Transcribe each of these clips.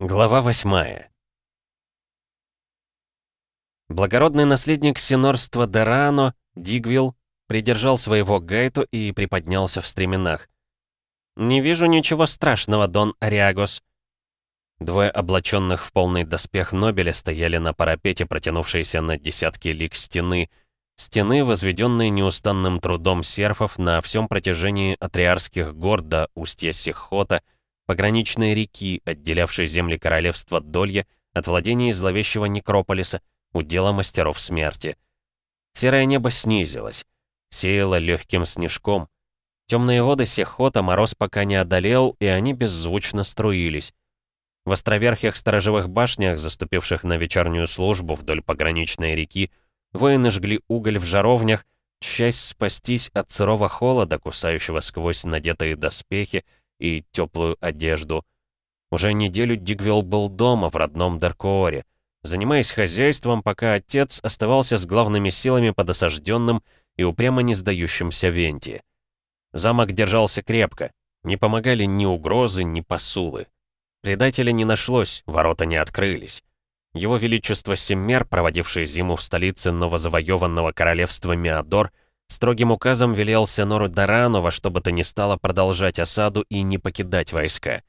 Глава восьмая Благородный наследник синорства Дерано, Дигвилл, придержал своего гайту и приподнялся в стременах. «Не вижу ничего страшного, Дон Ариагос». Двое облаченных в полный доспех Нобеля стояли на парапете, протянувшейся на десятки лик стены. Стены, возведенные неустанным трудом серфов на всем протяжении Атриарских гор до устья Сихота, пограничной реки, отделявшей земли королевства Долья от владений зловещего Некрополиса, удела мастеров смерти. Серое небо снизилось, сеяло легким снежком. Темные воды Сехота мороз пока не одолел, и они беззвучно струились. В островерхих сторожевых башнях, заступивших на вечернюю службу вдоль пограничной реки, воины жгли уголь в жаровнях, часть спастись от сырого холода, кусающего сквозь надетые доспехи и теплую одежду. Уже неделю Дигвилл был дома, в родном Даркооре, занимаясь хозяйством, пока отец оставался с главными силами под осажденным и упрямо не сдающимся Венти. Замок держался крепко, не помогали ни угрозы, ни посулы. Предателя не нашлось, ворота не открылись. Его Величество Семмер, проводивший зиму в столице новозавоеванного королевства Меадор, строгим указом велел Сенору Дарану во что бы то ни стало продолжать осаду и не покидать войска.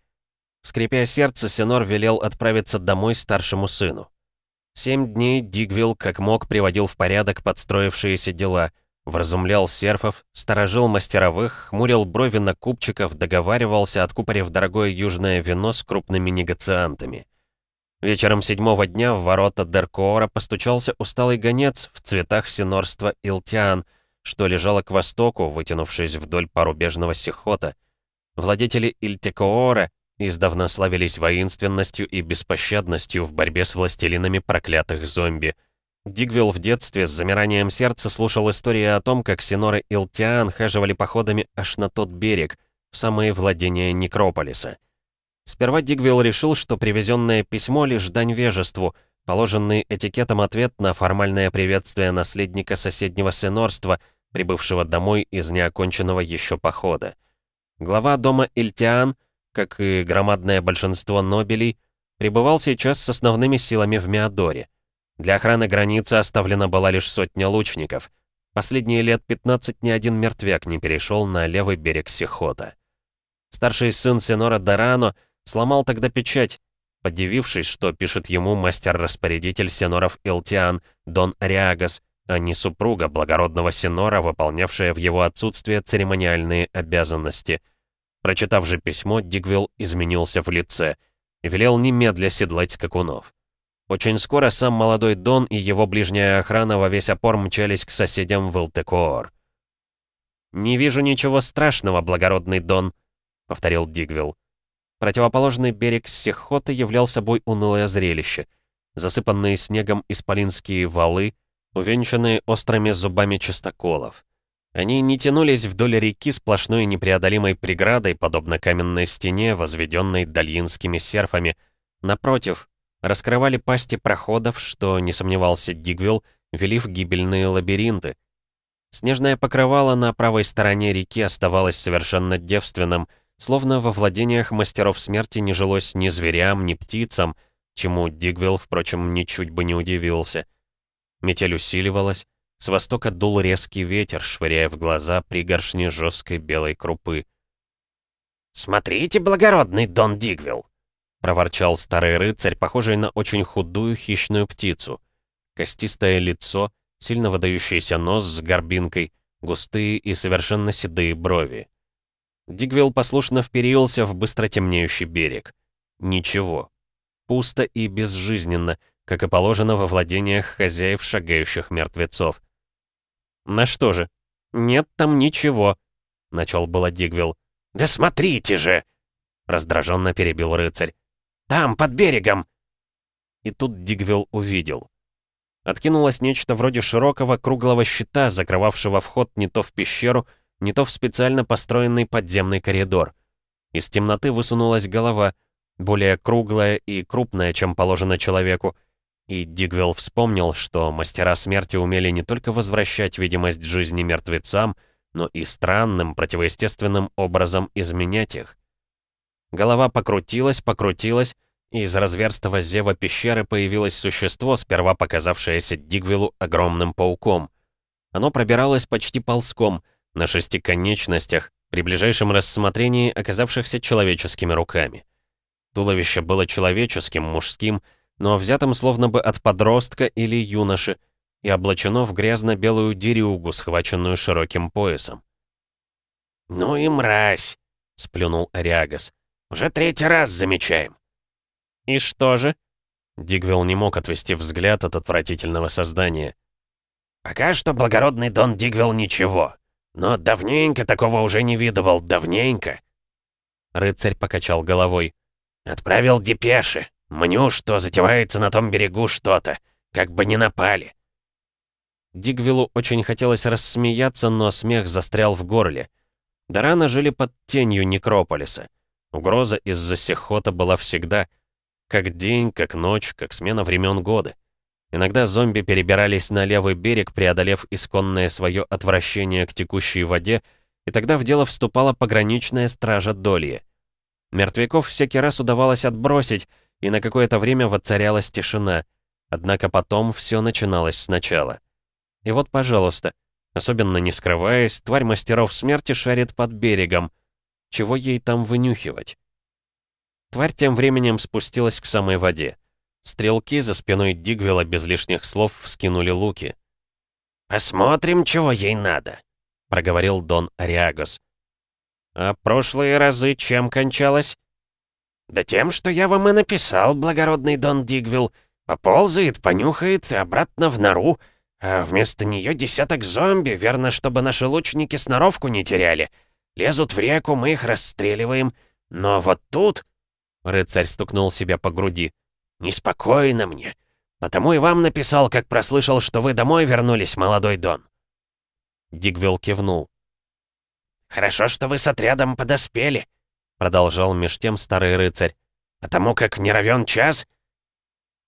Скрипя сердце, Сенор велел отправиться домой старшему сыну. Семь дней Дигвилл как мог приводил в порядок подстроившиеся дела, вразумлял серфов, сторожил мастеровых, хмурил брови на купчиков, договаривался, откупорив дорогое южное вино с крупными негациантами. Вечером седьмого дня в ворота Деркоора постучался усталый гонец в цветах синорства Илтиан, что лежало к востоку, вытянувшись вдоль порубежного Сихота. Владетели Ильтекоора издавна славились воинственностью и беспощадностью в борьбе с властелинами проклятых зомби. Дигвилл в детстве с замиранием сердца слушал истории о том, как Синоры Илтиан хаживали походами аж на тот берег, в самые владения Некрополиса. Сперва Дигвилл решил, что привезенное письмо лишь дань вежеству, положенный этикетом ответ на формальное приветствие наследника соседнего синорства, прибывшего домой из неоконченного еще похода. Глава дома Ильтиан — как и громадное большинство нобелей, пребывал сейчас с основными силами в Меадоре. Для охраны границы оставлена была лишь сотня лучников. Последние лет 15 ни один мертвяк не перешел на левый берег Сихота. Старший сын Сенора Дорано сломал тогда печать, подивившись, что пишет ему мастер-распорядитель Сеноров Илтиан, Дон Ариагас, а не супруга благородного Сенора, выполнявшая в его отсутствие церемониальные обязанности — Прочитав же письмо, Дигвилл изменился в лице и велел немедля седлать скакунов. Очень скоро сам молодой Дон и его ближняя охрана во весь опор мчались к соседям в Илтекоор. «Не вижу ничего страшного, благородный Дон», — повторил Дигвилл. Противоположный берег Сихота являл собой унылое зрелище. Засыпанные снегом исполинские валы, увенчанные острыми зубами чистоколов. Они не тянулись вдоль реки сплошной непреодолимой преградой, подобно каменной стене, возведенной дальинскими серфами. Напротив, раскрывали пасти проходов, что, не сомневался Дигвилл, вели в гибельные лабиринты. Снежное покрывало на правой стороне реки оставалось совершенно девственным, словно во владениях мастеров смерти не жилось ни зверям, ни птицам, чему Дигвилл, впрочем, ничуть бы не удивился. Метель усиливалась, с востока дул резкий ветер, швыряя в глаза пригоршни жесткой белой крупы. «Смотрите, благородный Дон Дигвилл!» — проворчал старый рыцарь, похожий на очень худую хищную птицу. Костистое лицо, сильно выдающийся нос с горбинкой, густые и совершенно седые брови. Дигвилл послушно вперился в быстро темнеющий берег. Ничего. Пусто и безжизненно, как и положено во владениях хозяев шагающих мертвецов. «На что же?» «Нет там ничего», — начал было Дигвилл. «Да смотрите же!» — раздраженно перебил рыцарь. «Там, под берегом!» И тут Дигвилл увидел. Откинулось нечто вроде широкого круглого щита, закрывавшего вход не то в пещеру, не то в специально построенный подземный коридор. Из темноты высунулась голова, более круглая и крупная, чем положено человеку, и Дигвелл вспомнил, что мастера смерти умели не только возвращать видимость жизни мертвецам, но и странным, противоестественным образом изменять их. Голова покрутилась, покрутилась, и из разверстого зева пещеры появилось существо, сперва показавшееся Дигвиллу огромным пауком. Оно пробиралось почти ползком, на шести конечностях, при ближайшем рассмотрении оказавшихся человеческими руками. Туловище было человеческим, мужским, но взятым словно бы от подростка или юноши, и облачено в грязно-белую дерюгу, схваченную широким поясом. «Ну и мразь!» — сплюнул Ариагас. «Уже третий раз замечаем». «И что же?» Дигвилл не мог отвести взгляд от отвратительного создания. «Пока что благородный Дон Дигвилл ничего. Но давненько такого уже не видывал, давненько». Рыцарь покачал головой. «Отправил депеши. Мню, что затевается на том берегу что-то. Как бы не напали». Дигвиллу очень хотелось рассмеяться, но смех застрял в горле. Дарана жили под тенью Некрополиса. Угроза из-за Сехота была всегда. Как день, как ночь, как смена времен года. Иногда зомби перебирались на левый берег, преодолев исконное свое отвращение к текущей воде, и тогда в дело вступала пограничная стража Долье. Мертвяков всякий раз удавалось отбросить, и на какое-то время воцарялась тишина. Однако потом все начиналось сначала. И вот, пожалуйста, особенно не скрываясь, тварь мастеров смерти шарит под берегом. Чего ей там вынюхивать? Тварь тем временем спустилась к самой воде. Стрелки за спиной Дигвела без лишних слов вскинули луки. «Посмотрим, чего ей надо», — проговорил Дон Ариагос. «А прошлые разы чем кончалось?» «Да тем, что я вам и написал, благородный Дон Дигвилл. Поползает, понюхает, обратно в нору, а вместо нее десяток зомби, верно, чтобы наши лучники сноровку не теряли. Лезут в реку, мы их расстреливаем. Но вот тут...» Рыцарь стукнул себя по груди. «Неспокойно мне. Потому и вам написал, как прослышал, что вы домой вернулись, молодой Дон». Дигвилл кивнул. «Хорошо, что вы с отрядом подоспели», — продолжал меж тем старый рыцарь. «Потому как не равен час...»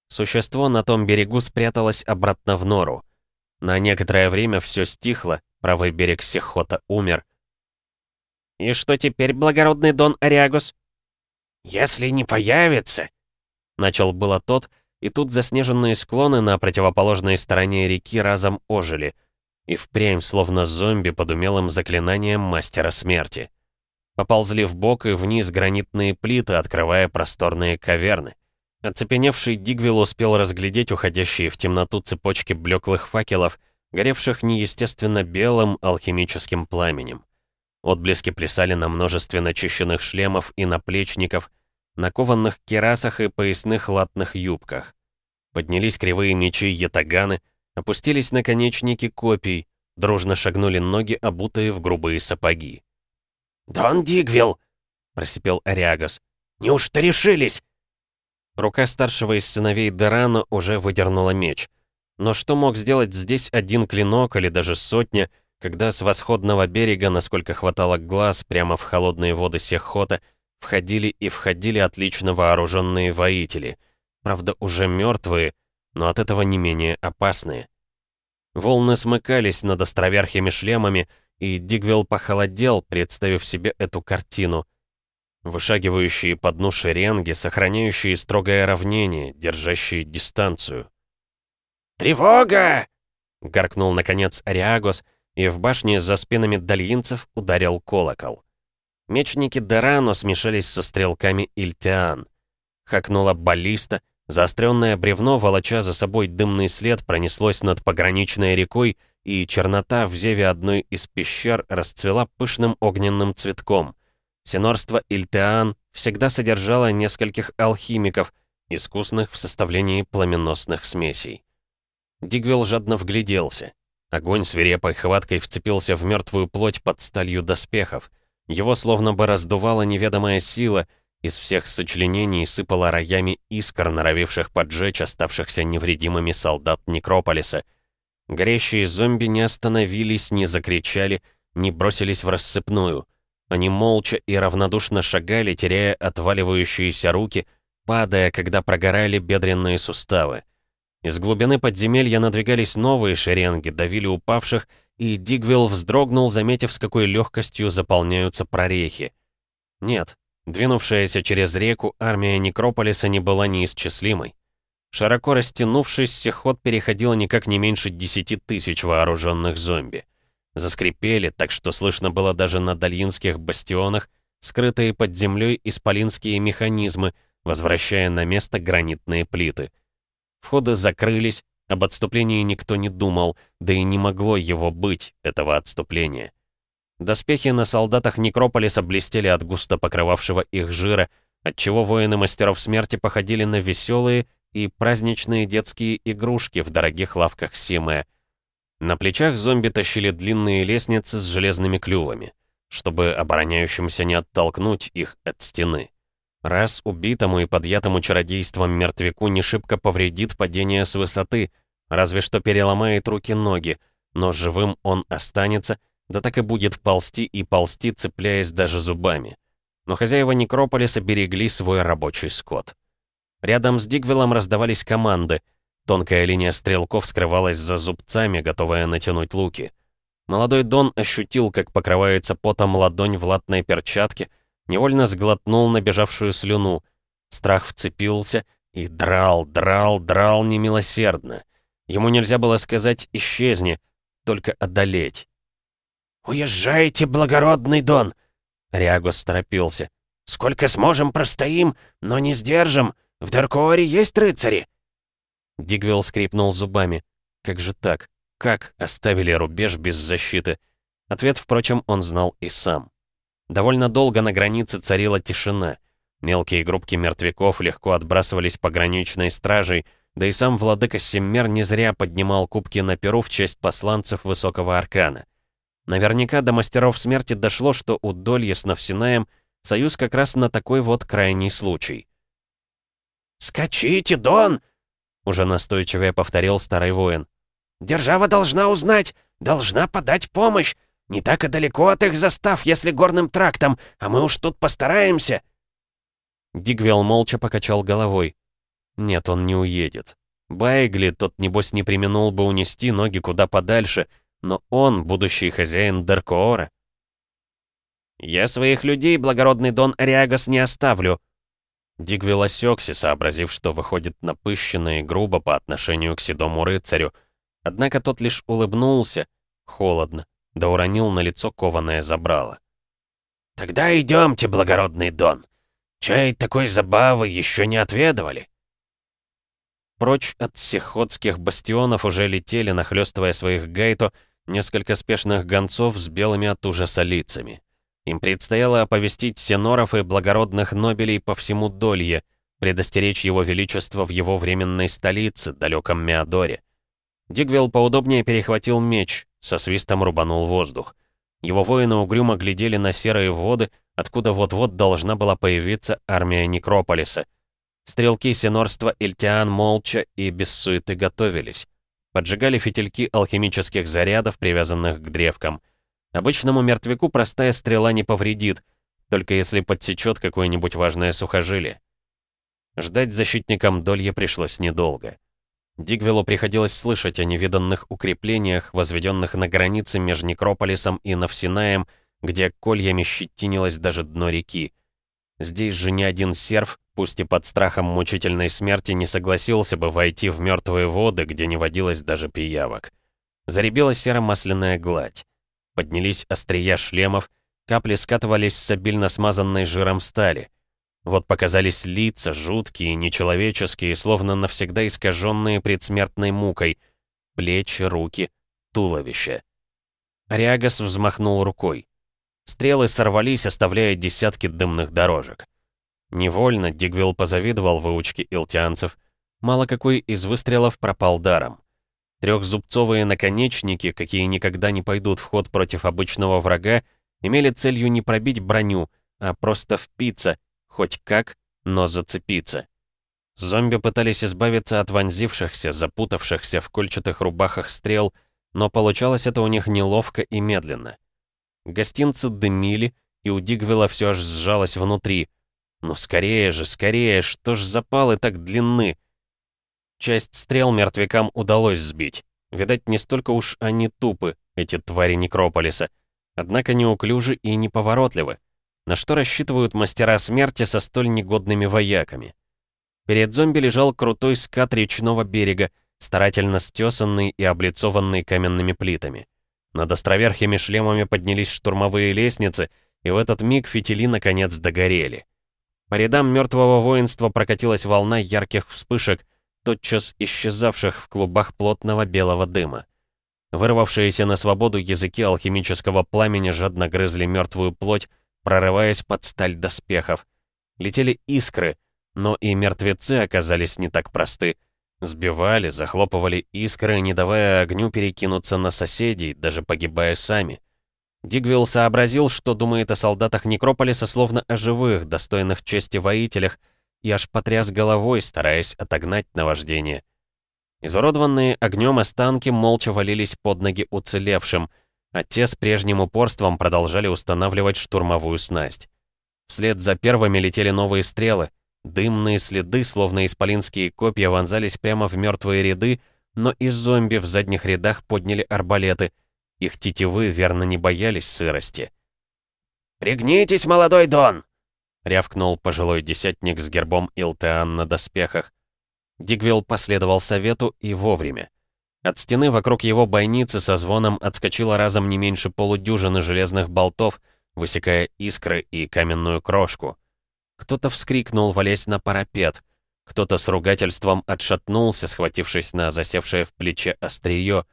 Существо на том берегу спряталось обратно в нору. На некоторое время все стихло, правый берег Сихота умер. «И что теперь, благородный Дон Ариагус?» «Если не появится...» Начал было тот, и тут заснеженные склоны на противоположной стороне реки разом ожили. И впрямь, словно зомби под умелым заклинанием мастера смерти. Поползли в бок и вниз гранитные плиты, открывая просторные каверны. Оцепеневший Дигвилл успел разглядеть уходящие в темноту цепочки блеклых факелов, горевших неестественно белым алхимическим пламенем. Отблески плясали на множестве начищенных шлемов и наплечников, на кованных керасах и поясных латных юбках. Поднялись кривые мечи ятаганы, опустились наконечники копий, дружно шагнули ноги, обутые в грубые сапоги. «Дон Дигвилл!» — просипел Ариагос. «Неужто решились?» Рука старшего из сыновей Дерана уже выдернула меч. Но что мог сделать здесь один клинок или даже сотня, когда с восходного берега, насколько хватало глаз, прямо в холодные воды Сехота, входили и входили отлично вооруженные воители. Правда, уже мертвые, но от этого не менее опасные. Волны смыкались над островерхими шлемами, и Дигвилл похолодел, представив себе эту картину. Вышагивающие по дну шеренги, сохраняющие строгое равнение, держащие дистанцию. «Тревога!» — гаркнул, наконец, Ариагос, и в башне за спинами дальинцев ударил колокол. Мечники Дерано смешались со стрелками Ильтиан. Хакнула баллиста, заостренное бревно, волоча за собой дымный след, пронеслось над пограничной рекой, и чернота в зеве одной из пещер расцвела пышным огненным цветком. Синорство Ильтиан всегда содержало нескольких алхимиков, искусных в составлении пламеносных смесей. Дигвилл жадно вгляделся. Огонь свирепой хваткой вцепился в мертвую плоть под сталью доспехов. Его словно бы раздувала неведомая сила, из всех сочленений сыпала роями искр, норовивших поджечь оставшихся невредимыми солдат Некрополиса. Горящие зомби не остановились, не закричали, не бросились в рассыпную. Они молча и равнодушно шагали, теряя отваливающиеся руки, падая, когда прогорали бедренные суставы. Из глубины подземелья надвигались новые шеренги, давили упавших и Дигвилл вздрогнул, заметив, с какой легкостью заполняются прорехи. Нет, Двинувшаяся через реку армия Некрополиса не была неисчислимой. Широко растянувшись, сихот переходила никак не меньше десяти тысяч вооруженных зомби. Заскрипели, так что слышно было даже на дальинских бастионах, скрытые под землей исполинские механизмы, возвращая на место гранитные плиты. Входы закрылись, об отступлении никто не думал, да и не могло его быть, этого отступления. Доспехи на солдатах Некрополиса блестели от густо покрывавшего их жира, отчего воины мастеров смерти походили на веселые и праздничные детские игрушки в дорогих лавках Симэ. На плечах зомби тащили длинные лестницы с железными клювами, чтобы обороняющимся не оттолкнуть их от стены. Раз убитому и подъятому чародейством мертвяку не шибко повредит падение с высоты, разве что переломает руки-ноги, но живым он останется — да так и будет ползти и ползти, цепляясь даже зубами. Но хозяева Некрополиса берегли свой рабочий скот. Рядом с Дигвиллом раздавались команды. Тонкая линия стрелков скрывалась за зубцами, готовая натянуть луки. Молодой Дон ощутил, как покрывается потом ладонь в латной перчатке, невольно сглотнул набежавшую слюну. Страх вцепился и драл, драл, драл немилосердно. Ему нельзя было сказать «исчезни», только одолеть. «Уезжайте, благородный Дон!» Риагос торопился. «Сколько сможем, простоим, но не сдержим. В Даркоаре есть рыцари!» Дигвилл скрипнул зубами. «Как же так? Как оставили рубеж без защиты?» Ответ, впрочем, он знал и сам. Довольно долго на границе царила тишина. Мелкие группки мертвяков легко отбрасывались пограничной стражей, да и сам владыка Семмер не зря поднимал кубки на перу в честь посланцев Высокого Аркана. Наверняка до мастеров смерти дошло, что у Долья с Навсинаем союз как раз на такой вот крайний случай. «Скачите, Дон!» — уже настойчивее повторил старый воин. «Держава должна узнать, должна подать помощь. Не так и далеко от их застав, если горным трактом, а мы уж тут постараемся». Дигвел молча покачал головой. Нет, он не уедет. Байгли тот, небось, не применул бы унести ноги куда подальше — но он будущий хозяин Деркоора. «Я своих людей, благородный Дон Ариагас, не оставлю!» Дигвилл осёкся, сообразив, что выходит напыщенно и грубо по отношению к седому рыцарю. Однако тот лишь улыбнулся, холодно, да уронил на лицо кованое забрало. «Тогда идемте, благородный Дон. Чай такой забавы еще не отведывали». Прочь от сихотских бастионов уже летели, нахлёстывая своих гайто, несколько спешных гонцов с белыми от ужаса лицами. Им предстояло оповестить сеноров и благородных нобелей по всему Долье, предостеречь его величество в его временной столице, далеком Меадоре. Дигвелл поудобнее перехватил меч, со свистом рубанул воздух. Его воины угрюмо глядели на серые воды, откуда вот-вот должна была появиться армия Некрополиса. Стрелки сенорства Ильтиан молча и без суеты готовились. Поджигали фитильки алхимических зарядов, привязанных к древкам. Обычному мертвяку простая стрела не повредит, только если подсечет какое-нибудь важное сухожилие. Ждать защитникам Долье пришлось недолго. Дигвелу приходилось слышать о невиданных укреплениях, возведенных на границе между Некрополисом и Навсинаем, где кольями щетинилось даже дно реки. Здесь же ни один серф, пусть и под страхом мучительной смерти, не согласился бы войти в мертвые воды, где не водилось даже пиявок. Заребила серо-масляная гладь. Поднялись острия шлемов, капли скатывались с обильно смазанной жиром стали. Вот показались лица, жуткие, нечеловеческие, словно навсегда искаженные предсмертной мукой. Плечи, руки, туловище. Ариагас взмахнул рукой. Стрелы сорвались, оставляя десятки дымных дорожек. Невольно Дигвилл позавидовал выучке илтианцев. Мало какой из выстрелов пропал даром. Трехзубцовые наконечники, какие никогда не пойдут в ход против обычного врага, имели целью не пробить броню, а просто впиться, хоть как, но зацепиться. Зомби пытались избавиться от вонзившихся, запутавшихся в кольчатых рубахах стрел, но получалось это у них неловко и медленно. Гостинцы дымили, и у Дигвилла все аж сжалось внутри. «Ну скорее же, скорее, что ж запалы так длинны?» Часть стрел мертвякам удалось сбить. Видать, не столько уж они тупы, эти твари Некрополиса. Однако неуклюжи и неповоротливы. На что рассчитывают мастера смерти со столь негодными вояками? Перед зомби лежал крутой скат речного берега, старательно стесанный и облицованный каменными плитами. Над островерхими шлемами поднялись штурмовые лестницы, и в этот миг фитили наконец догорели. По рядам мертвого воинства прокатилась волна ярких вспышек, тотчас исчезавших в клубах плотного белого дыма. Вырвавшиеся на свободу языки алхимического пламени жадно грызли мертвую плоть, прорываясь под сталь доспехов. Летели искры, но и мертвецы оказались не так просты. Сбивали, захлопывали искры, не давая огню перекинуться на соседей, даже погибая сами. Дигвилл сообразил, что думает о солдатах Некрополиса словно о живых, достойных чести воителях, и аж потряс головой, стараясь отогнать наваждение. Изуродованные огнем останки молча валились под ноги уцелевшим, а те с прежним упорством продолжали устанавливать штурмовую снасть. Вслед за первыми летели новые стрелы, дымные следы, словно исполинские копья, вонзались прямо в мертвые ряды, но и зомби в задних рядах подняли арбалеты. Их тетивы верно не боялись сырости. «Пригнитесь, молодой Дон!» — рявкнул пожилой десятник с гербом Илтеан на доспехах. Дигвилл последовал совету и вовремя. От стены вокруг его бойницы со звоном отскочило разом не меньше полудюжины железных болтов, высекая искры и каменную крошку. Кто-то вскрикнул, валясь на парапет. Кто-то с ругательством отшатнулся, схватившись на засевшее в плече острие.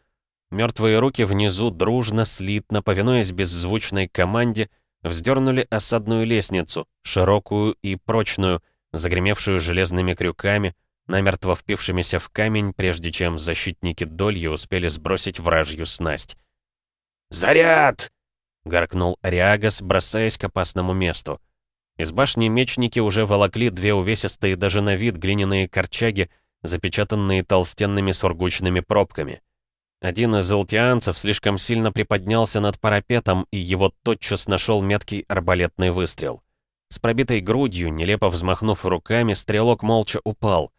Мертвые руки внизу дружно, слитно, повинуясь беззвучной команде, вздернули осадную лестницу, широкую и прочную, загремевшую железными крюками, намертво впившимися в камень, прежде чем защитники Дольи успели сбросить вражью снасть. «Заряд!» — гаркнул Ариагас, бросаясь к опасному месту. Из башни мечники уже волокли две увесистые даже на вид глиняные корчаги, запечатанные толстенными сургучными пробками. Один из элтианцев слишком сильно приподнялся над парапетом, и его тотчас нашел меткий арбалетный выстрел. С пробитой грудью, нелепо взмахнув руками, стрелок молча упал.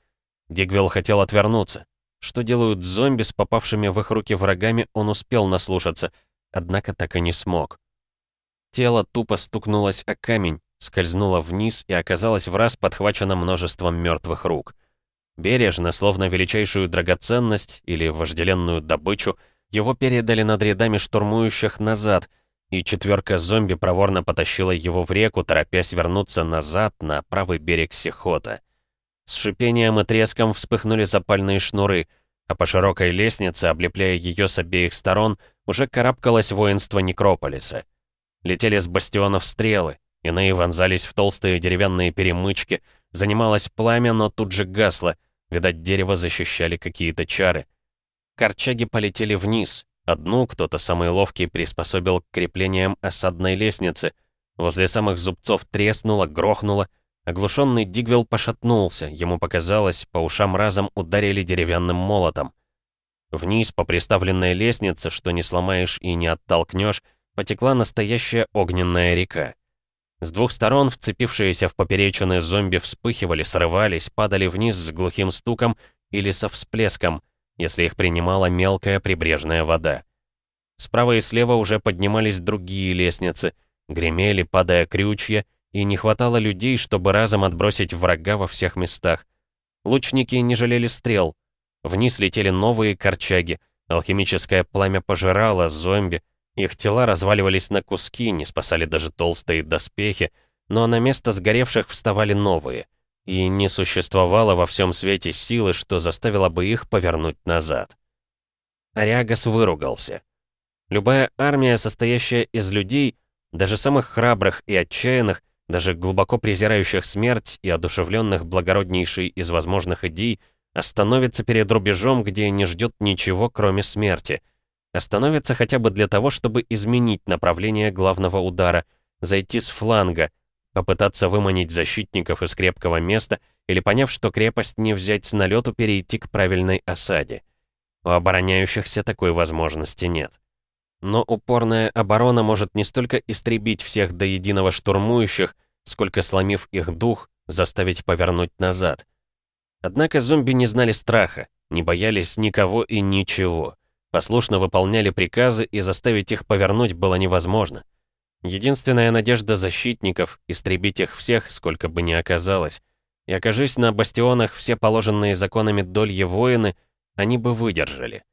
Дигвилл хотел отвернуться. Что делают зомби с попавшими в их руки врагами, он успел наслушаться, однако так и не смог. Тело тупо стукнулось о камень, скользнуло вниз и оказалось в раз подхвачено множеством мертвых рук. Бережно, словно величайшую драгоценность или вожделенную добычу, его передали над рядами штурмующих назад, и четверка зомби проворно потащила его в реку, торопясь вернуться назад на правый берег Сихота. С шипением и треском вспыхнули запальные шнуры, а по широкой лестнице, облепляя ее с обеих сторон, уже карабкалось воинство Некрополиса. Летели с бастионов стрелы, иные вонзались в толстые деревянные перемычки, занималось пламя, но тут же гасло, видать, дерево защищали какие-то чары. Корчаги полетели вниз, одну кто-то самый ловкий приспособил к креплениям осадной лестницы, возле самых зубцов треснуло, грохнуло, Оглушенный Дигвилл пошатнулся, ему показалось, по ушам разом ударили деревянным молотом. Вниз по приставленной лестнице, что не сломаешь и не оттолкнешь, потекла настоящая огненная река. С двух сторон вцепившиеся в поперечины зомби вспыхивали, срывались, падали вниз с глухим стуком или со всплеском, если их принимала мелкая прибрежная вода. Справа и слева уже поднимались другие лестницы, гремели, падая крючья, и не хватало людей, чтобы разом отбросить врага во всех местах. Лучники не жалели стрел. Вниз летели новые корчаги, алхимическое пламя пожирало зомби, их тела разваливались на куски, не спасали даже толстые доспехи, но на место сгоревших вставали новые. И не существовало во всем свете силы, что заставило бы их повернуть назад. Ариагас выругался. Любая армия, состоящая из людей, даже самых храбрых и отчаянных, даже глубоко презирающих смерть и одушевленных благороднейшей из возможных идей, остановится перед рубежом, где не ждет ничего, кроме смерти. Остановится хотя бы для того, чтобы изменить направление главного удара, зайти с фланга, попытаться выманить защитников из крепкого места или, поняв, что крепость не взять с налету, перейти к правильной осаде. У обороняющихся такой возможности нет. Но упорная оборона может не столько истребить всех до единого штурмующих, сколько, сломив их дух, заставить повернуть назад. Однако зомби не знали страха, не боялись никого и ничего. Послушно выполняли приказы, и заставить их повернуть было невозможно. Единственная надежда защитников — истребить их всех, сколько бы ни оказалось. И окажись на бастионах все положенные законами дольи воины, они бы выдержали.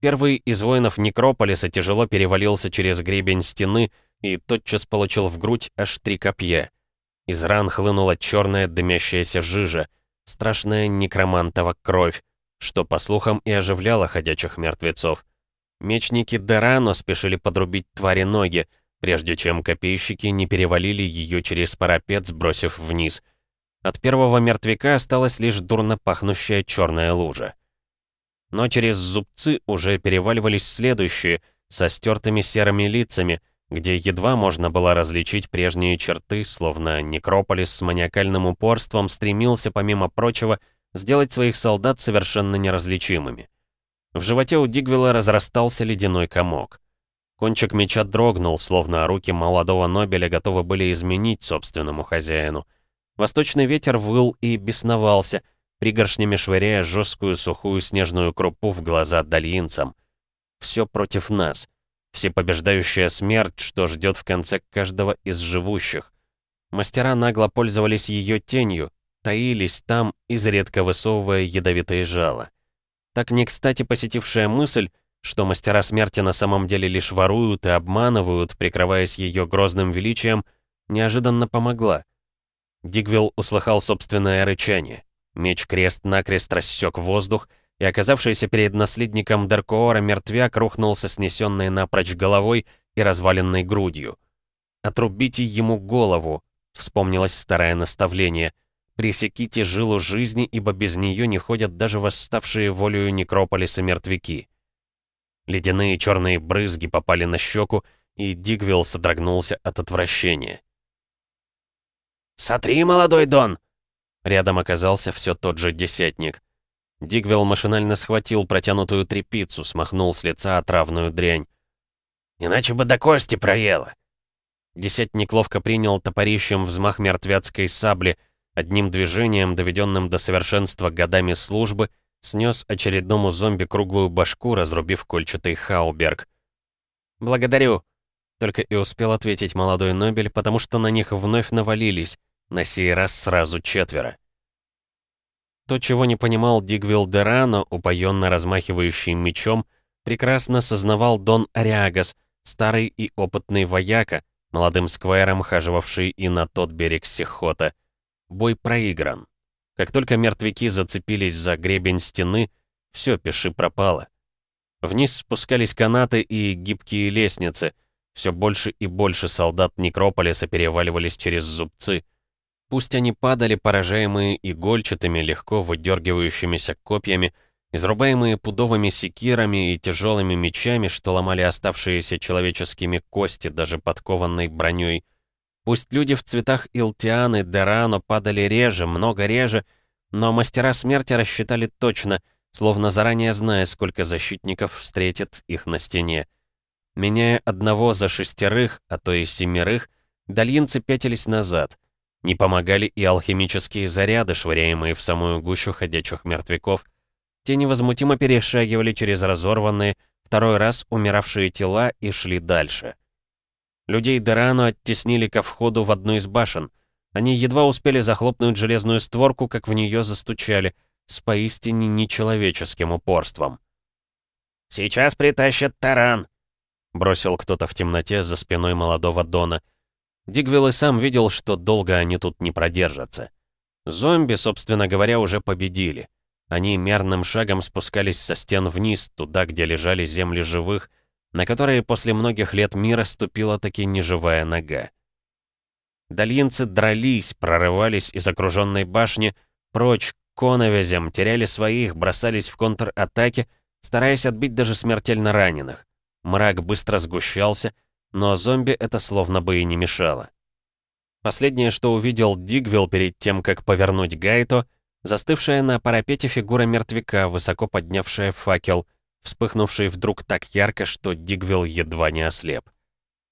Первый из воинов Некрополиса тяжело перевалился через гребень стены и тотчас получил в грудь аж три копья. Из ран хлынула черная дымящаяся жижа, страшная некромантова кровь, что, по слухам, и оживляло ходячих мертвецов. Мечники Дерано спешили подрубить твари ноги, прежде чем копейщики не перевалили ее через парапет, сбросив вниз. От первого мертвяка осталась лишь дурно пахнущая черная лужа. Но через зубцы уже переваливались следующие, со стертыми серыми лицами, где едва можно было различить прежние черты, словно некрополис с маниакальным упорством стремился, помимо прочего, сделать своих солдат совершенно неразличимыми. В животе у Дигвилла разрастался ледяной комок. Кончик меча дрогнул, словно руки молодого Нобеля готовы были изменить собственному хозяину. Восточный ветер выл и бесновался — пригоршнями швыряя жесткую сухую снежную крупу в глаза дальинцам. Все против нас. Всепобеждающая смерть, что ждет в конце каждого из живущих. Мастера нагло пользовались ее тенью, таились там, изредка высовывая ядовитые жало. Так не кстати посетившая мысль, что мастера смерти на самом деле лишь воруют и обманывают, прикрываясь ее грозным величием, неожиданно помогла. Дигвилл услыхал собственное рычание. Меч крест-накрест рассек воздух, и оказавшийся перед наследником Даркоора мертвяк рухнулся снесенной напрочь головой и разваленной грудью. «Отрубите ему голову», — вспомнилось старое наставление. «Пресеките жилу жизни, ибо без нее не ходят даже восставшие волею некрополиса мертвяки». Ледяные черные брызги попали на щеку, и Дигвилл содрогнулся от отвращения. «Сотри, молодой Дон!» Рядом оказался все тот же десятник. Дигвелл машинально схватил протянутую трепицу, смахнул с лица отравную дрянь. «Иначе бы до кости проело!» Десятник ловко принял топорищем взмах мертвяцкой сабли, одним движением, доведенным до совершенства годами службы, снес очередному зомби круглую башку, разрубив кольчатый хауберг. «Благодарю!» Только и успел ответить молодой Нобель, потому что на них вновь навалились, на сей раз сразу четверо. То, чего не понимал Дигвилл Дерано, упоенно размахивающий мечом, прекрасно сознавал Дон Ариагас, старый и опытный вояка, молодым сквайром, хаживавший и на тот берег Сихота. Бой проигран. Как только мертвяки зацепились за гребень стены, все, пиши пропало. Вниз спускались канаты и гибкие лестницы. Все больше и больше солдат Некрополиса переваливались через зубцы. Пусть они падали, поражаемые игольчатыми, легко выдергивающимися копьями, изрубаемые пудовыми секирами и тяжелыми мечами, что ломали оставшиеся человеческими кости, даже подкованной броней. Пусть люди в цветах Илтианы, Дерано падали реже, много реже, но мастера смерти рассчитали точно, словно заранее зная, сколько защитников встретит их на стене. Меняя одного за шестерых, а то и семерых, дальинцы пятились назад — не помогали и алхимические заряды, швыряемые в самую гущу ходячих мертвяков. Те невозмутимо перешагивали через разорванные, второй раз умиравшие тела и шли дальше. Людей Дерану оттеснили ко входу в одну из башен. Они едва успели захлопнуть железную створку, как в нее застучали, с поистине нечеловеческим упорством. «Сейчас притащат таран!» — бросил кто-то в темноте за спиной молодого Дона — Дигвилл и сам видел, что долго они тут не продержатся. Зомби, собственно говоря, уже победили. Они мерным шагом спускались со стен вниз, туда, где лежали земли живых, на которые после многих лет мира ступила таки неживая нога. Дальинцы дрались, прорывались из окруженной башни, прочь, к коновязям, теряли своих, бросались в контратаки, стараясь отбить даже смертельно раненых. Мрак быстро сгущался, но зомби это словно бы и не мешало. Последнее, что увидел Дигвилл перед тем, как повернуть Гайто, застывшая на парапете фигура мертвяка, высоко поднявшая факел, вспыхнувший вдруг так ярко, что Дигвилл едва не ослеп.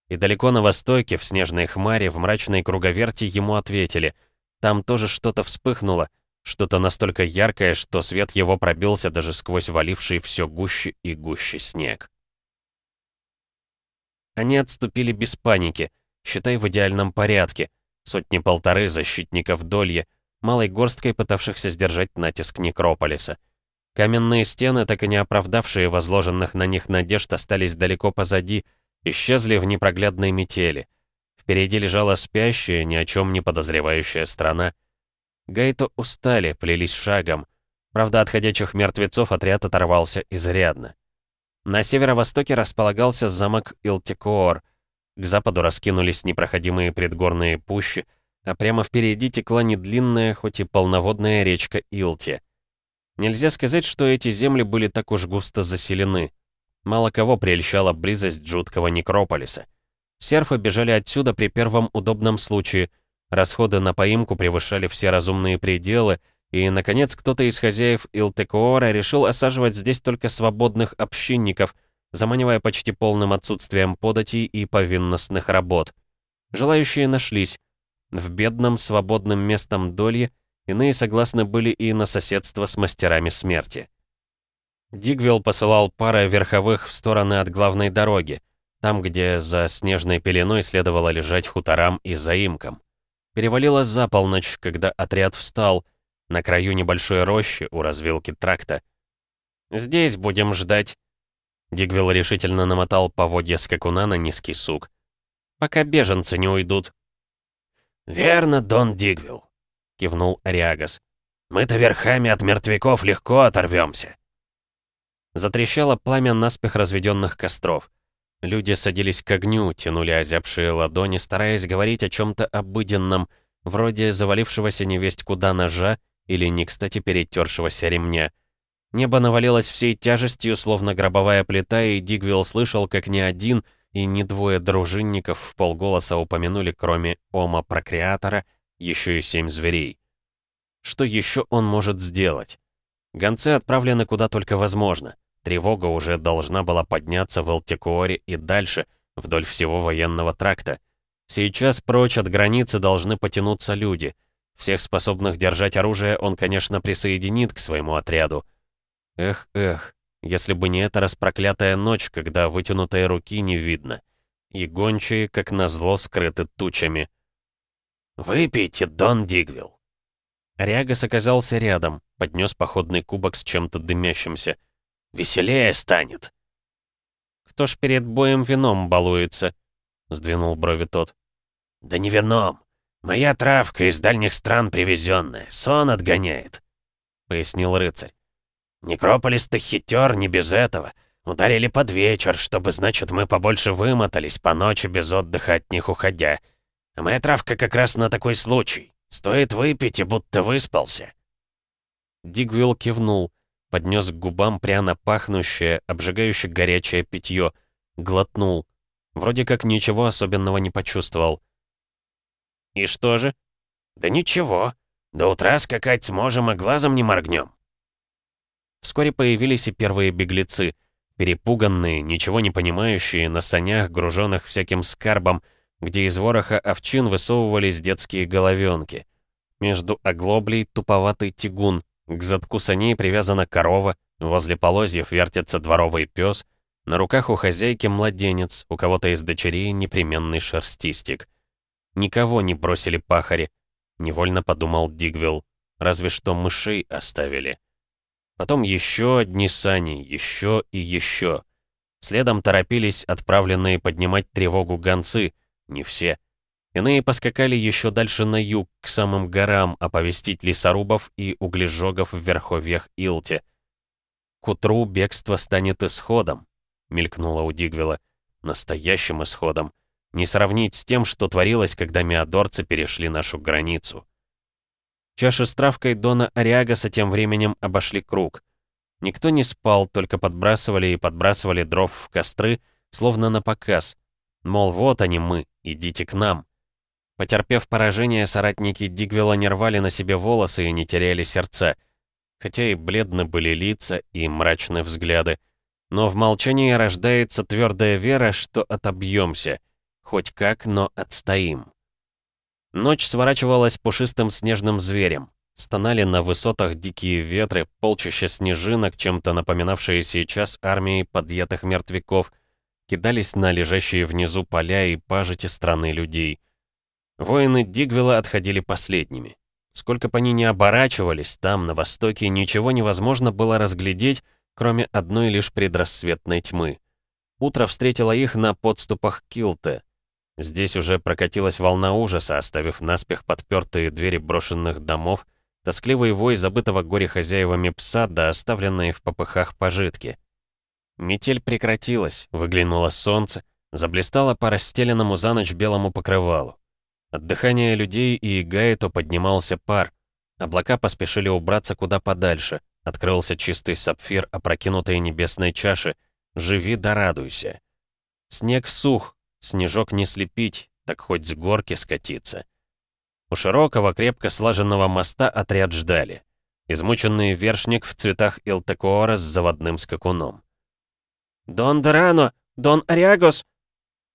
И далеко на востоке, в снежной хмаре, в мрачной круговерти ему ответили. Там тоже что-то вспыхнуло, что-то настолько яркое, что свет его пробился даже сквозь валивший все гуще и гуще снег. Они отступили без паники, считай в идеальном порядке. Сотни-полторы защитников Долье, малой горсткой пытавшихся сдержать натиск Некрополиса. Каменные стены, так и не оправдавшие возложенных на них надежд, остались далеко позади, исчезли в непроглядной метели. Впереди лежала спящая, ни о чем не подозревающая страна. Гайто устали, плелись шагом. Правда, от ходячих мертвецов отряд оторвался изрядно. На северо-востоке располагался замок Илтикоор. К западу раскинулись непроходимые предгорные пущи, а прямо впереди текла недлинная, хоть и полноводная речка Илти. Нельзя сказать, что эти земли были так уж густо заселены. Мало кого прельщала близость жуткого некрополиса. Серфы бежали отсюда при первом удобном случае. Расходы на поимку превышали все разумные пределы, и, наконец, кто-то из хозяев Илтекоора решил осаживать здесь только свободных общинников, заманивая почти полным отсутствием податей и повинностных работ. Желающие нашлись. В бедном, свободным местом долье иные согласны были и на соседство с мастерами смерти. Дигвилл посылал пары верховых в стороны от главной дороги, там, где за снежной пеленой следовало лежать хуторам и заимкам. Перевалило за полночь, когда отряд встал, на краю небольшой рощи у развилки тракта. «Здесь будем ждать». Дигвилл решительно намотал поводья скакуна на низкий сук. «Пока беженцы не уйдут». «Верно, Дон Дигвилл», — кивнул Ариагас. «Мы-то верхами от мертвяков легко оторвемся. Затрещало пламя наспех разведенных костров. Люди садились к огню, тянули озябшие ладони, стараясь говорить о чем-то обыденном, вроде завалившегося невесть куда ножа или не кстати перетершегося ремня. Небо навалилось всей тяжестью, словно гробовая плита, и Дигвилл слышал, как ни один и ни двое дружинников в полголоса упомянули, кроме Ома-прокреатора, еще и семь зверей. Что еще он может сделать? Гонцы отправлены куда только возможно. Тревога уже должна была подняться в Алтикуоре и дальше, вдоль всего военного тракта. Сейчас прочь от границы должны потянуться люди. Всех способных держать оружие он, конечно, присоединит к своему отряду. Эх, эх, если бы не эта распроклятая ночь, когда вытянутые руки не видно. И гончие, как назло, скрыты тучами. «Выпейте, Дон Дигвилл!» Рягас оказался рядом, поднес походный кубок с чем-то дымящимся — Веселее станет. Кто ж перед боем вином балуется? Сдвинул брови тот. Да не вином. Моя травка из дальних стран привезенная. Сон отгоняет. Пояснил рыцарь. Некрополис-то хитер, не без этого. Ударили под вечер, чтобы, значит, мы побольше вымотались, по ночи без отдыха от них уходя. Моя травка как раз на такой случай. Стоит выпить, и будто выспался. Дигвилл кивнул поднес к губам пряно пахнущее, обжигающе горячее питье, глотнул. Вроде как ничего особенного не почувствовал. «И что же?» «Да ничего. До утра скакать сможем и глазом не моргнем». Вскоре появились и первые беглецы, перепуганные, ничего не понимающие, на санях, груженных всяким скарбом, где из вороха овчин высовывались детские головенки. Между оглоблей туповатый тягун, к задку саней привязана корова, возле полозьев вертится дворовый пес, на руках у хозяйки младенец, у кого-то из дочерей непременный шерстистик. Никого не бросили пахари, невольно подумал Дигвилл, разве что мышей оставили. Потом еще одни сани, еще и еще. Следом торопились отправленные поднимать тревогу гонцы, не все — Иные поскакали еще дальше на юг, к самым горам, оповестить лесорубов и углежогов в верховьях Илте. «К утру бегство станет исходом», — мелькнула у Дигвела. «Настоящим исходом. Не сравнить с тем, что творилось, когда миадорцы перешли нашу границу». Чаши с травкой Дона Ариагаса тем временем обошли круг. Никто не спал, только подбрасывали и подбрасывали дров в костры, словно на показ. Мол, вот они мы, идите к нам. Потерпев поражение, соратники Дигвела не рвали на себе волосы и не теряли сердца. Хотя и бледны были лица, и мрачны взгляды. Но в молчании рождается твердая вера, что отобьемся. Хоть как, но отстоим. Ночь сворачивалась пушистым снежным зверем. Стонали на высотах дикие ветры, полчища снежинок, чем-то напоминавшие сейчас армии подъетых мертвяков. Кидались на лежащие внизу поля и пажити страны людей. Воины Дигвела отходили последними. Сколько бы они ни оборачивались, там, на востоке, ничего невозможно было разглядеть, кроме одной лишь предрассветной тьмы. Утро встретило их на подступах Килте. Здесь уже прокатилась волна ужаса, оставив наспех подпертые двери брошенных домов, тоскливый вой забытого горе хозяевами пса да оставленные в попыхах пожитки. Метель прекратилась, выглянуло солнце, заблистало по расстеленному за ночь белому покрывалу. От дыхания людей и Гаэту поднимался пар. Облака поспешили убраться куда подальше. Открылся чистый сапфир опрокинутой небесной чаши. Живи да радуйся. Снег сух, снежок не слепить, так хоть с горки скатиться. У широкого, крепко слаженного моста отряд ждали. Измученный вершник в цветах Илтекоора с заводным скакуном. «Дон Дорано! Дон Ариагос!»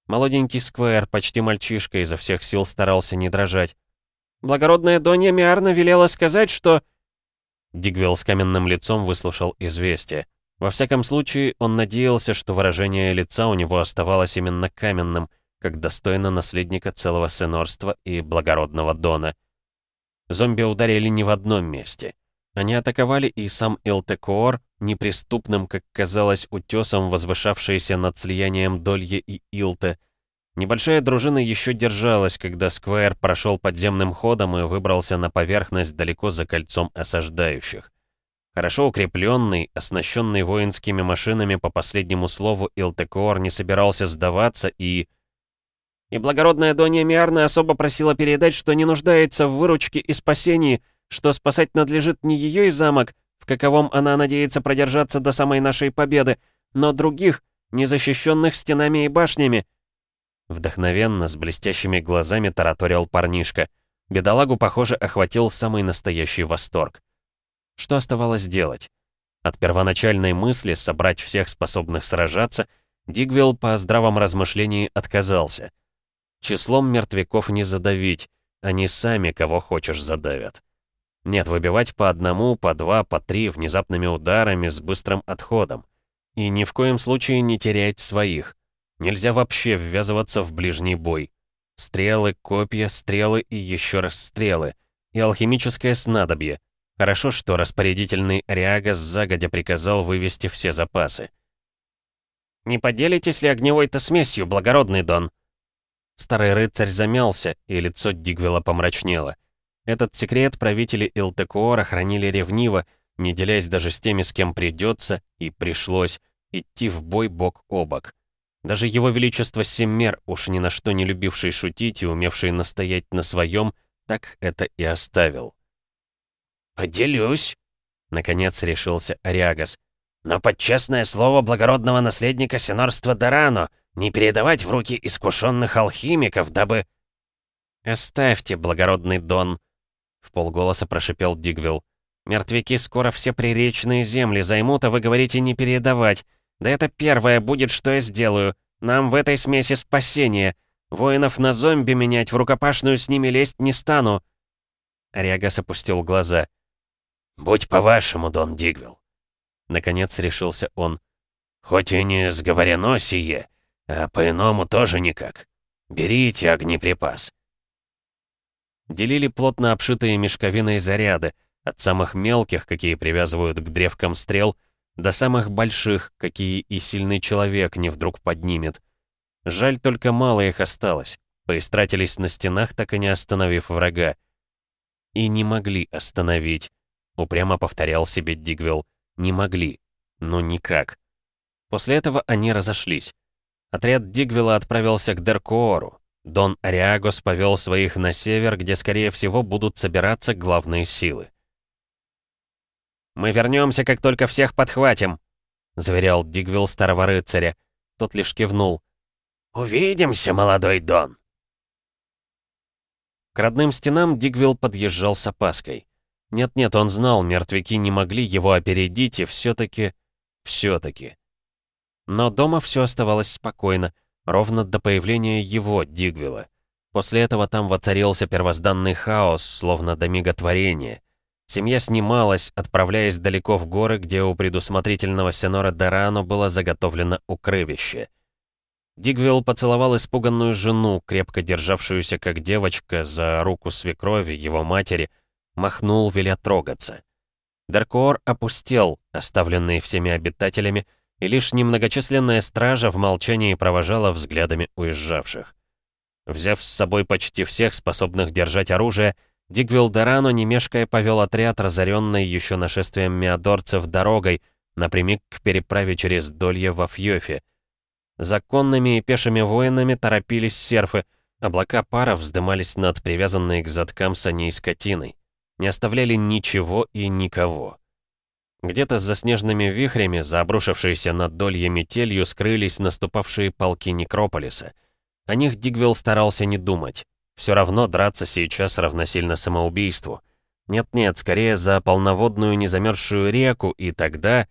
Молоденький Сквайр, почти мальчишка, изо всех сил старался не дрожать. «Благородная Донья Миарна велела сказать, что...» Дигвелл с каменным лицом выслушал известие. Во всяком случае, он надеялся, что выражение лица у него оставалось именно каменным, как достойно наследника целого сынорства и благородного Дона. Зомби ударили не в одном месте. Они атаковали и сам Илтекоор, неприступным, как казалось, утесом, возвышавшийся над слиянием Долье и Илте. Небольшая дружина еще держалась, когда Сквайр прошел подземным ходом и выбрался на поверхность далеко за кольцом осаждающих. Хорошо укрепленный, оснащенный воинскими машинами по последнему слову, Илтекоор не собирался сдаваться и... И благородная Донья Миарна особо просила передать, что не нуждается в выручке и спасении, что спасать надлежит не ее и замок, каковом она надеется продержаться до самой нашей победы, но других, незащищенных стенами и башнями. Вдохновенно, с блестящими глазами тараторил парнишка. Бедолагу, похоже, охватил самый настоящий восторг. Что оставалось делать? От первоначальной мысли собрать всех способных сражаться, Дигвилл по здравом размышлении отказался. Числом мертвяков не задавить, они сами кого хочешь задавят. Нет, выбивать по одному, по два, по три внезапными ударами с быстрым отходом. И ни в коем случае не терять своих. Нельзя вообще ввязываться в ближний бой. Стрелы, копья, стрелы и еще раз стрелы. И алхимическое снадобье. Хорошо, что распорядительный Риагас загодя приказал вывести все запасы. «Не поделитесь ли огневой-то смесью, благородный Дон?» Старый рыцарь замялся, и лицо Дигвела помрачнело. Этот секрет правители Илтекуора хранили ревниво, не делясь даже с теми, с кем придется, и пришлось, идти в бой бок о бок. Даже его величество Семмер, уж ни на что не любивший шутить и умевший настоять на своем, так это и оставил. «Поделюсь», — наконец решился Ариагас. «Но под честное слово благородного наследника сенорства Дорано не передавать в руки искушенных алхимиков, дабы...» «Оставьте, благородный Дон», в полголоса прошипел Дигвилл. «Мертвяки скоро все приречные земли займут, а вы говорите не передавать. Да это первое будет, что я сделаю. Нам в этой смеси спасение. Воинов на зомби менять, в рукопашную с ними лезть не стану». Ариагас опустил глаза. «Будь по-вашему, Дон Дигвилл». Наконец решился он. «Хоть и не сговорено сие, а по-иному тоже никак. Берите огнеприпас. Делили плотно обшитые мешковиной заряды, от самых мелких, какие привязывают к древкам стрел, до самых больших, какие и сильный человек не вдруг поднимет. Жаль, только мало их осталось. Поистратились на стенах, так и не остановив врага. И не могли остановить. Упрямо повторял себе Дигвилл. Не могли. Ну никак. После этого они разошлись. Отряд Дигвилла отправился к Деркоору. Дон Ариагос повел своих на север, где, скорее всего, будут собираться главные силы. «Мы вернемся, как только всех подхватим», — заверял Дигвилл старого рыцаря. Тот лишь кивнул. «Увидимся, молодой Дон!» К родным стенам Дигвилл подъезжал с опаской. Нет-нет, он знал, мертвяки не могли его опередить, и все-таки... все-таки... Но дома все оставалось спокойно. Ровно до появления его, Дигвилла. После этого там воцарился первозданный хаос, словно до миготворения. Семья снималась, отправляясь далеко в горы, где у предусмотрительного Сенора Дорано было заготовлено укрывище. Дигвилл поцеловал испуганную жену, крепко державшуюся как девочка, за руку свекрови, его матери, махнул, веля трогаться. Даркоор опустел, оставленный всеми обитателями, и лишь немногочисленная стража в молчании провожала взглядами уезжавших. Взяв с собой почти всех, способных держать оружие, Дигвилл Дорано, не мешкая, повел отряд, разоренный еще нашествием миадорцев дорогой, напрямик к переправе через Долье во Фьёфе, Законными и пешими воинами торопились серфы, облака пара вздымались над привязанной к задкам саней скотиной. Не оставляли ничего и никого. Где-то за снежными вихрями, за обрушившейся над долье метелью, скрылись наступавшие полки Некрополиса. О них Дигвилл старался не думать. Все равно драться сейчас равносильно самоубийству. Нет-нет, скорее за полноводную незамерзшую реку, и тогда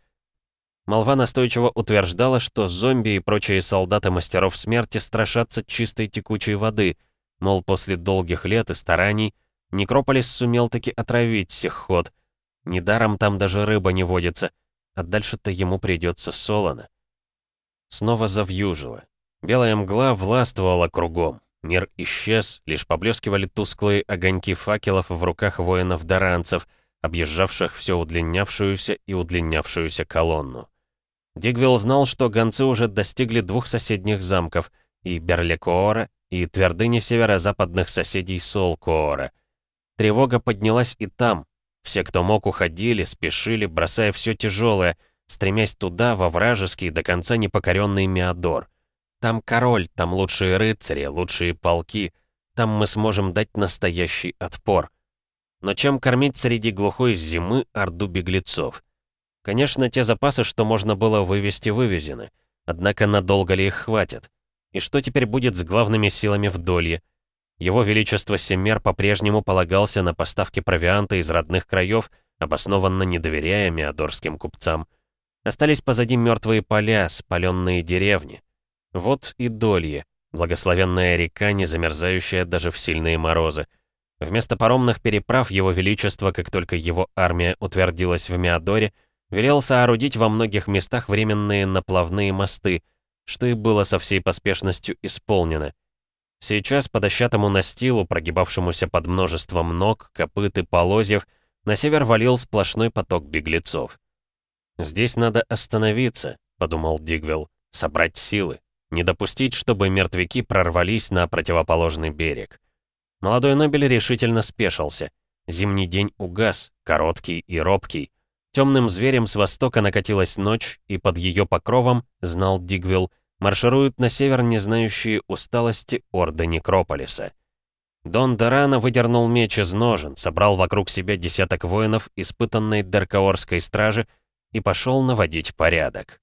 Молва настойчиво утверждала, что зомби и прочие солдаты мастеров смерти страшатся чистой текучей воды, мол, после долгих лет и стараний Некрополис сумел таки отравить сихход. Недаром там даже рыба не водится, а дальше-то ему придется солоно. Снова завьюжило. Белая мгла властвовала кругом. Мир исчез, лишь поблескивали тусклые огоньки факелов в руках воинов-даранцев, объезжавших все удлинявшуюся и удлинявшуюся колонну. Дигвилл знал, что гонцы уже достигли двух соседних замков, и Берлекоора, и твердыни северо-западных соседей Солкоора. Тревога поднялась и там. Все, кто мог, уходили, спешили, бросая все тяжелое, стремясь туда, во вражеский, до конца непокоренный Миадор. Там король, там лучшие рыцари, лучшие полки. Там мы сможем дать настоящий отпор. Но чем кормить среди глухой зимы орду беглецов? Конечно, те запасы, что можно было вывести, вывезены. Однако надолго ли их хватит? И что теперь будет с главными силами в Долье? Его Величество Семер по-прежнему полагался на поставки провианта из родных краев, обоснованно не доверяя миадорским купцам. Остались позади мертвые поля, спаленные деревни. Вот и Долье, благословенная река, не замерзающая даже в сильные морозы. Вместо паромных переправ Его Величество, как только его армия утвердилась в Миадоре, велел соорудить во многих местах временные наплавные мосты, что и было со всей поспешностью исполнено. Сейчас по дощатому настилу, прогибавшемуся под множеством ног, копыт и полозьев, на север валил сплошной поток беглецов. «Здесь надо остановиться», — подумал Дигвелл, — «собрать силы, не допустить, чтобы мертвяки прорвались на противоположный берег». Молодой Нобель решительно спешился. Зимний день угас, короткий и робкий. Темным зверем с востока накатилась ночь, и под ее покровом, знал Дигвилл, маршируют на север не знающие усталости орды Некрополиса. Дон Дорана выдернул меч из ножен, собрал вокруг себя десяток воинов испытанной Даркаорской стражи и пошел наводить порядок.